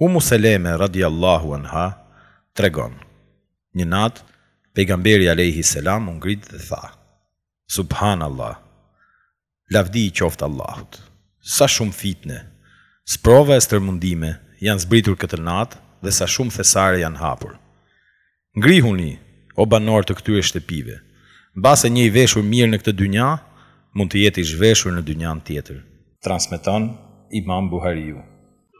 Umu Seleme radiallahu anha tregon, një natë, pejgamberi Alehi Selam unë gritë dhe tha, Subhanallah, lavdi i qoftë Allahut, sa shumë fitne, sprova e stërmundime janë zbritur këtë natë dhe sa shumë thesare janë hapur. Ngrihuni, o banor të këtyre shtepive, në base një i veshur mirë në këtë dynja, mund të jeti zhveshur në dynjan tjetër. Transmeton Imam Buhariu